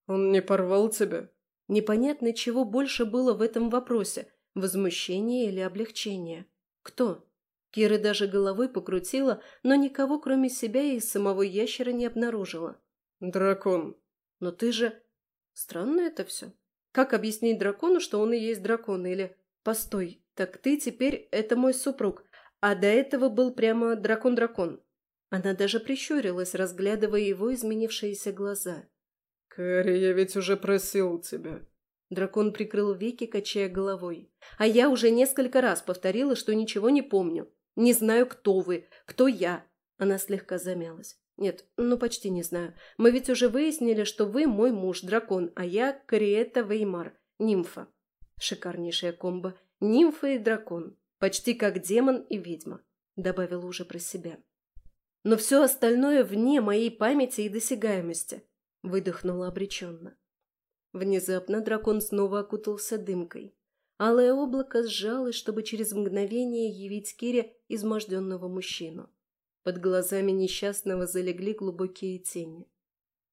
«Он не порвал тебя?» Непонятно, чего больше было в этом вопросе – возмущение или облегчение. Кто? Кира даже головой покрутила, но никого, кроме себя и самого ящера, не обнаружила. «Дракон». «Но ты же...» Странно это все. Как объяснить дракону, что он и есть дракон? Или «Постой, так ты теперь это мой супруг, а до этого был прямо дракон-дракон». Она даже прищурилась, разглядывая его изменившиеся глаза. «Кэрри, я ведь уже просил тебя». Дракон прикрыл веки, качая головой. «А я уже несколько раз повторила, что ничего не помню. Не знаю, кто вы, кто я». Она слегка замялась. «Нет, ну почти не знаю. Мы ведь уже выяснили, что вы мой муж, дракон, а я Кориэта Веймар, нимфа». Шикарнейшая комбо. Нимфа и дракон. Почти как демон и ведьма. Добавила уже про себя. Но все остальное вне моей памяти и досягаемости выдохнула обреченно. Внезапно дракон снова окутался дымкой. Алое облако сжалось, чтобы через мгновение явить Кире изможденного мужчину. Под глазами несчастного залегли глубокие тени.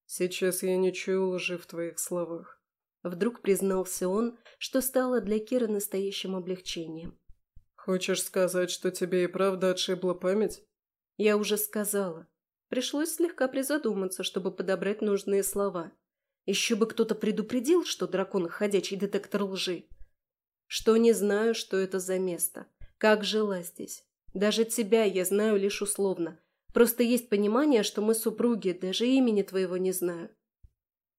«Сейчас я не чую лжи в твоих словах», — вдруг признался он, что стало для Киры настоящим облегчением. «Хочешь сказать, что тебе и правда отшибла память?» «Я уже сказала. Пришлось слегка призадуматься, чтобы подобрать нужные слова. Еще бы кто-то предупредил, что дракон – ходячий детектор лжи. Что не знаю, что это за место. Как жила здесь. Даже тебя я знаю лишь условно. Просто есть понимание, что мы супруги, даже имени твоего не знаю.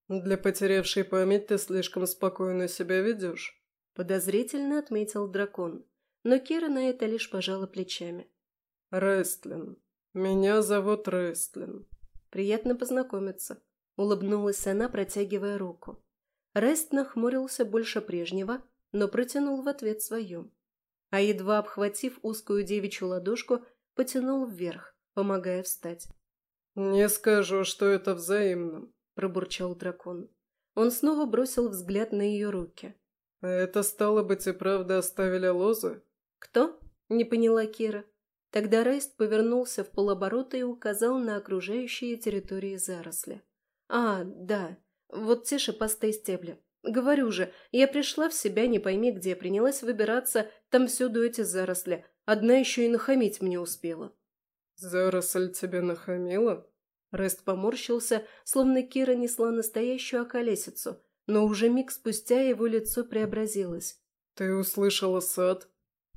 Для потерявшей память ты слишком спокойно себя ведешь. Подозрительно отметил дракон. Но Кира на это лишь пожала плечами. Рестлин, «Меня зовут Рестлин». «Приятно познакомиться», — улыбнулась она, протягивая руку. Рест нахмурился больше прежнего, но протянул в ответ свою. А едва обхватив узкую девичью ладошку, потянул вверх, помогая встать. «Не скажу, что это взаимно», — пробурчал дракон. Он снова бросил взгляд на ее руки. «А это стало быть и правда оставили лозы?» «Кто?» — не поняла Кира. Тогда Рейст повернулся в полоборота и указал на окружающие территории заросли. «А, да, вот те шипастые стебли. Говорю же, я пришла в себя не пойми где, принялась выбираться, там всюду эти заросли. Одна еще и нахамить мне успела». «Заросль тебе нахамила?» Рест поморщился, словно Кира несла настоящую околесицу, но уже миг спустя его лицо преобразилось. «Ты услышала сад?»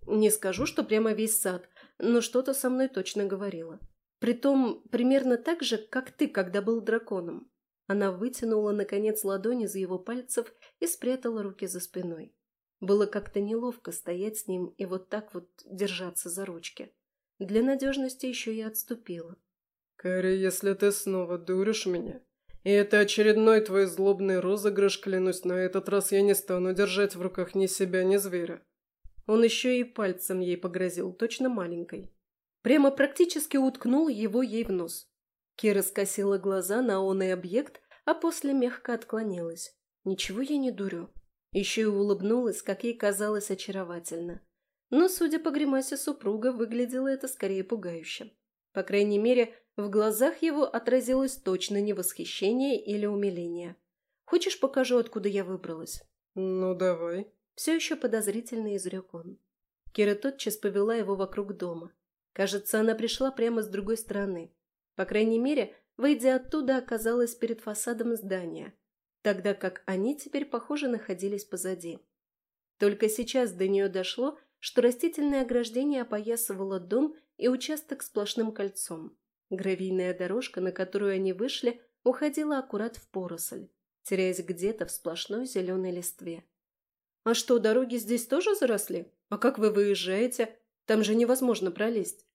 «Не скажу, что прямо весь сад, но что-то со мной точно говорила. Притом, примерно так же, как ты, когда был драконом. Она вытянула, наконец, ладони из его пальцев и спрятала руки за спиной. Было как-то неловко стоять с ним и вот так вот держаться за ручки. Для надежности еще и отступила. «Кэрри, если ты снова дуришь меня, и это очередной твой злобный розыгрыш, клянусь, на этот раз я не стану держать в руках ни себя, ни зверя. Он еще и пальцем ей погрозил, точно маленькой. Прямо практически уткнул его ей в нос. Кира скосила глаза на онный объект, а после мягко отклонилась. «Ничего я не дурю». Еще и улыбнулась, как ей казалось очаровательно. Но, судя по гримасе супруга, выглядело это скорее пугающе. По крайней мере, в глазах его отразилось точно не восхищение или умиление. «Хочешь, покажу, откуда я выбралась?» «Ну, давай», все еще подозрительно изрек он. Кира тотчас повела его вокруг дома. Кажется, она пришла прямо с другой стороны. По крайней мере, выйдя оттуда, оказалась перед фасадом здания, тогда как они теперь, похоже, находились позади. Только сейчас до нее дошло, что растительное ограждение опоясывало дом и участок сплошным кольцом. Гравийная дорожка, на которую они вышли, уходила аккурат в поросль, теряясь где-то в сплошной зеленой листве. «А что, дороги здесь тоже заросли? А как вы выезжаете? Там же невозможно пролезть».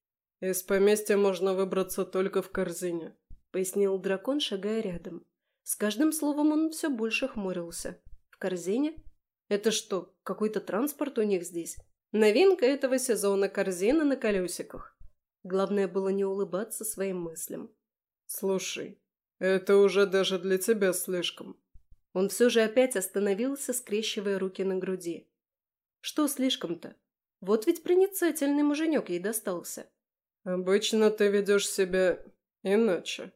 Из поместья можно выбраться только в корзине», — пояснил дракон, шагая рядом. С каждым словом он все больше хмурился. «В корзине? Это что, какой-то транспорт у них здесь? Новинка этого сезона – корзина на колесиках». Главное было не улыбаться своим мыслям. «Слушай, это уже даже для тебя слишком». Он все же опять остановился, скрещивая руки на груди. «Что слишком-то? Вот ведь проницательный муженек ей достался». «Обычно ты ведешь себя иначе».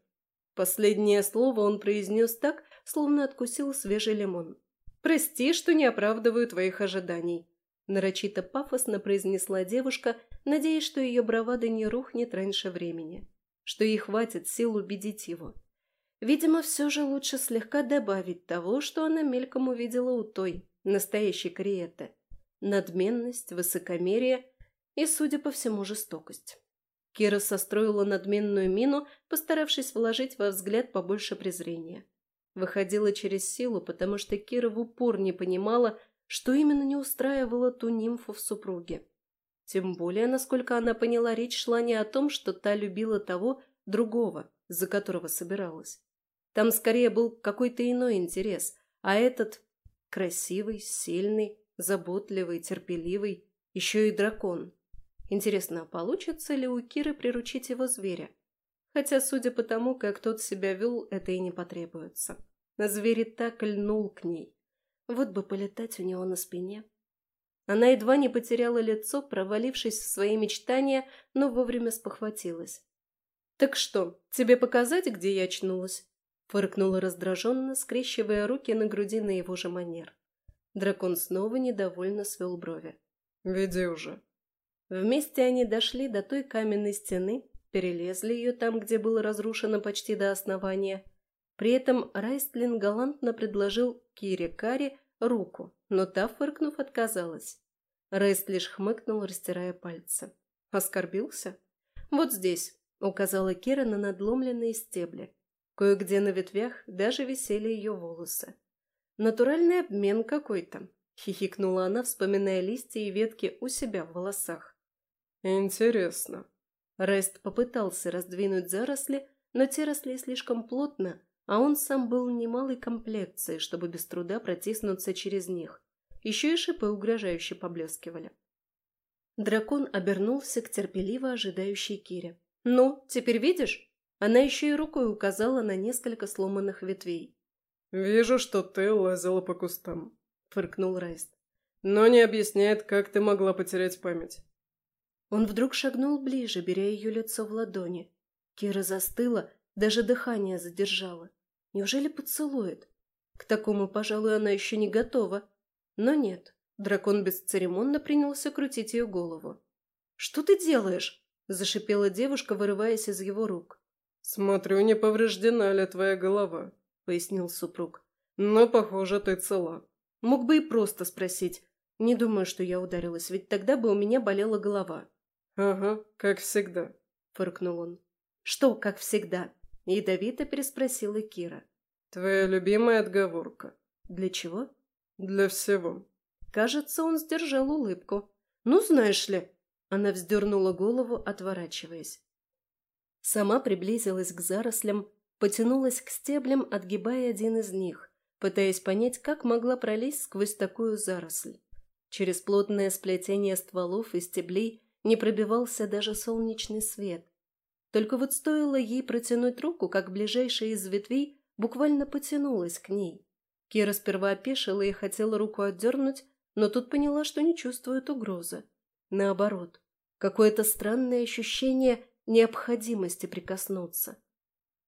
Последнее слово он произнес так, словно откусил свежий лимон. «Прости, что не оправдываю твоих ожиданий», – нарочито пафосно произнесла девушка, надеясь, что ее бравада не рухнет раньше времени, что ей хватит сил убедить его. Видимо, все же лучше слегка добавить того, что она мельком увидела у той, настоящей Криеты. Надменность, высокомерие и, судя по всему, жестокость. Кира состроила надменную мину, постаравшись вложить во взгляд побольше презрения. Выходила через силу, потому что Кира в упор не понимала, что именно не устраивало ту нимфу в супруге. Тем более, насколько она поняла, речь шла не о том, что та любила того, другого, за которого собиралась. Там скорее был какой-то иной интерес, а этот красивый, сильный, заботливый, терпеливый, еще и дракон. Интересно, а получится ли у Киры приручить его зверя? Хотя, судя по тому, как тот себя вел, это и не потребуется. Зверь и так льнул к ней. Вот бы полетать у него на спине. Она едва не потеряла лицо, провалившись в свои мечтания, но вовремя спохватилась. «Так что, тебе показать, где я очнулась?» Фыркнула раздраженно, скрещивая руки на груди на его же манер. Дракон снова недовольно свел брови. «Веди уже», Вместе они дошли до той каменной стены, перелезли ее там, где было разрушено почти до основания. При этом Райстлин галантно предложил Кире Кари руку, но та, фыркнув, отказалась. Райст лишь хмыкнул, растирая пальцы. «Оскорбился?» «Вот здесь», — указала Кира на надломленные стебли. Кое-где на ветвях даже висели ее волосы. «Натуральный обмен какой-то», — хихикнула она, вспоминая листья и ветки у себя в волосах. «Интересно». Рест попытался раздвинуть заросли, но те росли слишком плотно, а он сам был немалой комплекции, чтобы без труда протиснуться через них. Еще и шипы угрожающе поблескивали. Дракон обернулся к терпеливо ожидающей Кире. «Ну, теперь видишь?» Она еще и рукой указала на несколько сломанных ветвей. «Вижу, что ты лазила по кустам», — фыркнул Райст. «Но не объясняет, как ты могла потерять память. Он вдруг шагнул ближе, беря ее лицо в ладони. Кира застыла, даже дыхание задержала. Неужели поцелует? К такому, пожалуй, она еще не готова. Но нет, дракон бесцеремонно принялся крутить ее голову. «Что ты делаешь?» – зашипела девушка, вырываясь из его рук. «Смотрю, не повреждена ли твоя голова», – пояснил супруг. «Но, похоже, ты цела». Мог бы и просто спросить. Не думаю, что я ударилась, ведь тогда бы у меня болела голова. «Ага, как всегда», — фыркнул он. «Что, как всегда?» — ядовито переспросила Кира. «Твоя любимая отговорка». «Для чего?» «Для всего». Кажется, он сдержал улыбку. «Ну, знаешь ли...» Она вздернула голову, отворачиваясь. Сама приблизилась к зарослям, потянулась к стеблям, отгибая один из них, пытаясь понять, как могла пролезть сквозь такую заросль. Через плотное сплетение стволов и стеблей не пробивался даже солнечный свет. Только вот стоило ей протянуть руку, как ближайшая из ветвей буквально потянулась к ней. Кира сперва опешила и хотела руку отдернуть, но тут поняла, что не чувствует угрозы. Наоборот, какое-то странное ощущение необходимости прикоснуться.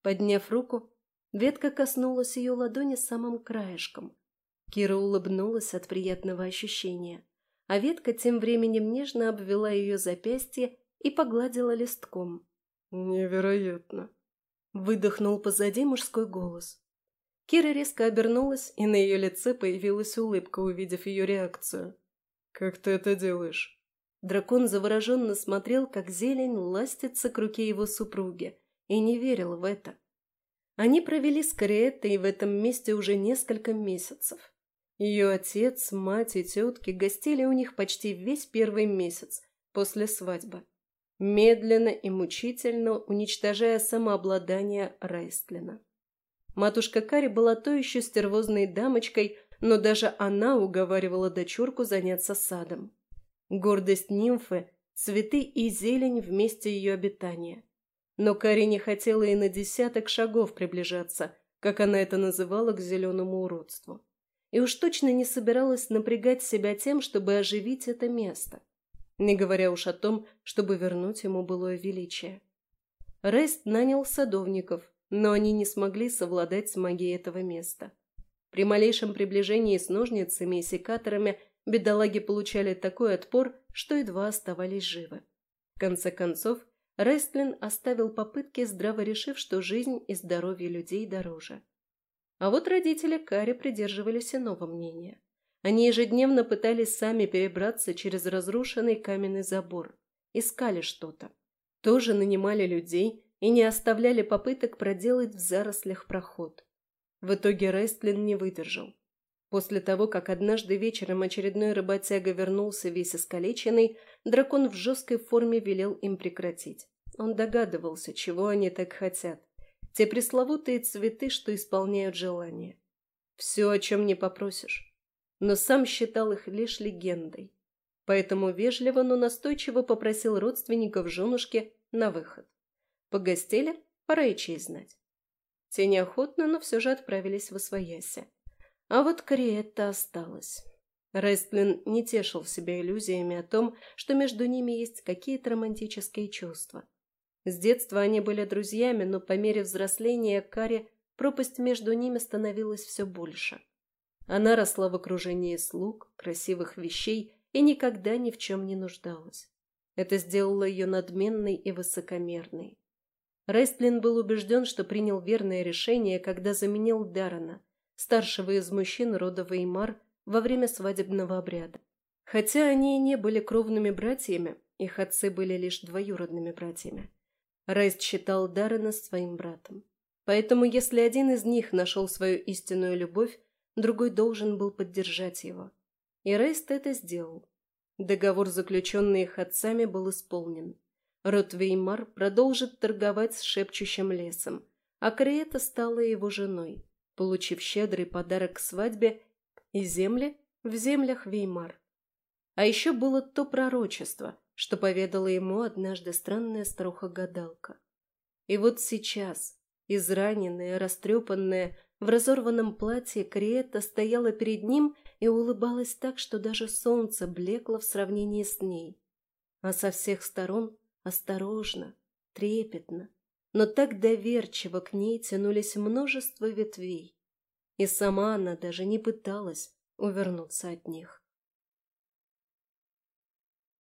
Подняв руку, ветка коснулась ее ладони самым краешком. Кира улыбнулась от приятного ощущения а ветка тем временем нежно обвела ее запястье и погладила листком. «Невероятно!» — выдохнул позади мужской голос. Кира резко обернулась, и на ее лице появилась улыбка, увидев ее реакцию. «Как ты это делаешь?» Дракон завороженно смотрел, как зелень ластится к руке его супруги, и не верил в это. Они провели с Кориеттой в этом месте уже несколько месяцев. Ее отец, мать и тетки гостили у них почти весь первый месяц после свадьбы. медленно и мучительно уничтожая самообладание Рейстлина. Матушка Кари была то еще стервозной дамочкой, но даже она уговаривала дочурку заняться садом. Гордость нимфы – цветы и зелень вместе ее обитания. Но Кари не хотела и на десяток шагов приближаться, как она это называла, к зеленому уродству. И уж точно не собиралась напрягать себя тем, чтобы оживить это место не говоря уж о том, чтобы вернуть ему былое величие. Рест нанял садовников, но они не смогли совладать с магией этого места. При малейшем приближении с ножницами и секаторами бедолаги получали такой отпор, что едва оставались живы. В конце концов, Рестлин оставил попытки, здраво решив, что жизнь и здоровье людей дороже. А вот родители Кари придерживались иного мнения. Они ежедневно пытались сами перебраться через разрушенный каменный забор. Искали что-то. Тоже нанимали людей и не оставляли попыток проделать в зарослях проход. В итоге Рестлин не выдержал. После того, как однажды вечером очередной работяга вернулся весь искалеченный, дракон в жесткой форме велел им прекратить. Он догадывался, чего они так хотят. Те пресловутые цветы, что исполняют желания. Все, о чем не попросишь но сам считал их лишь легендой. Поэтому вежливо, но настойчиво попросил родственников женушки на выход. Погостели, пора и честь знать. Те неохотно, но все же отправились в Освояси. А вот Криетта осталась. Рестлин не тешил себя иллюзиями о том, что между ними есть какие-то романтические чувства. С детства они были друзьями, но по мере взросления Кари пропасть между ними становилась все больше. Она росла в окружении слуг, красивых вещей и никогда ни в чем не нуждалась. Это сделало ее надменной и высокомерной. Рестлин был убежден, что принял верное решение, когда заменил Даррена, старшего из мужчин рода Веймар, во время свадебного обряда. Хотя они и не были кровными братьями, их отцы были лишь двоюродными братьями. Рейст считал Даррена своим братом. Поэтому если один из них нашел свою истинную любовь, другой должен был поддержать его. И Рейст это сделал. Договор, заключенный их отцами, был исполнен. Род Веймар продолжит торговать с шепчущим лесом, а Криета стала его женой, получив щедрый подарок к свадьбе и земли в землях Веймар. А еще было то пророчество, что поведала ему однажды странная старуха-гадалка. И вот сейчас, израненная, растрепанная, в разорванном платье Криетта стояла перед ним и улыбалась так, что даже солнце блекло в сравнении с ней. А со всех сторон осторожно, трепетно, но так доверчиво к ней тянулись множество ветвей. И сама она даже не пыталась увернуться от них.